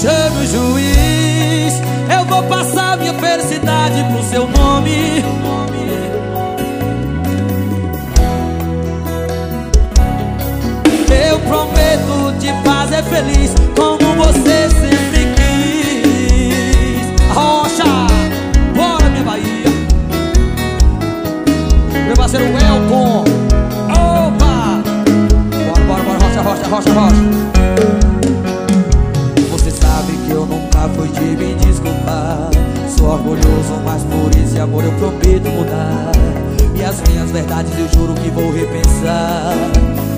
Chame o juiz. Eu vou passar minha felicidade pro seu nome. Eu prometo te fazer feliz orgulhoso, mas por esse amor eu prometo mudar. E as minhas verdades eu juro que vou repensar.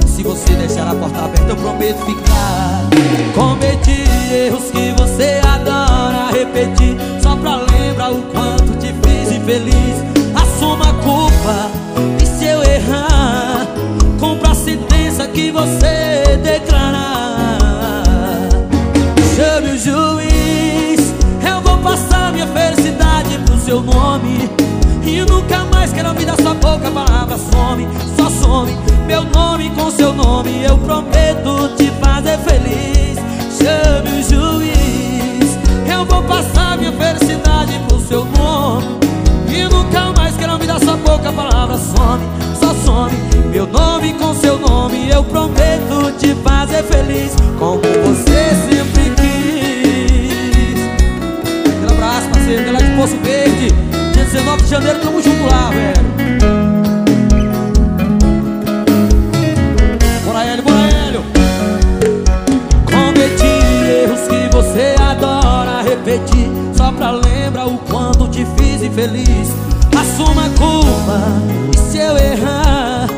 Se você deixar a porta aberta, eu prometo ficar. Cometi erros que você adora repetir. Só pra lembrar o quanto te fiz infeliz. Assuma a culpa. E se eu errar, compra a sentença que você declarar. Chame o juiz. Eu vou passar minha felicidade seu nome. E nunca mais quero ouvir da sua boca a palavra some, só some Meu nome com seu nome, eu prometo te fazer feliz. Chame o juiz. Eu vou passar minha felicidade pro seu nome. E nunca mais quero ouvir da sua boca a palavra some, só some Meu nome com seu nome, eu prometo te fazer feliz Como você sempre quis. Aquele abraço, parceiro, Verde 19 de janeiro, tamo junto lá, velho. Bora Hélio, bora Hélio. Cometi erros que você adora repetir Só pra lembrar o quanto te fiz infeliz. Assuma a culpa E se eu errar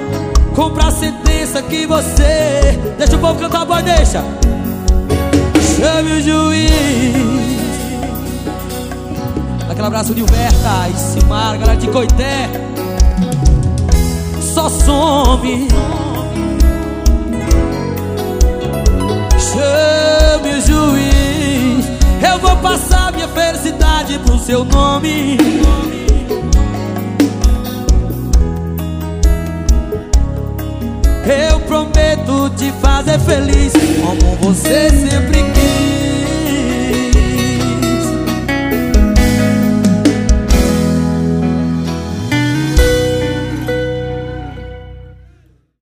Compra a sentença que você Deixa o povo cantar, boy, deixa Chame o juiz Aquele abraço de Humberta e Simar, galera de Coité. Só some. Chame o juiz. Eu vou passar minha felicidade pro seu nome. Eu prometo te fazer feliz Como você sempre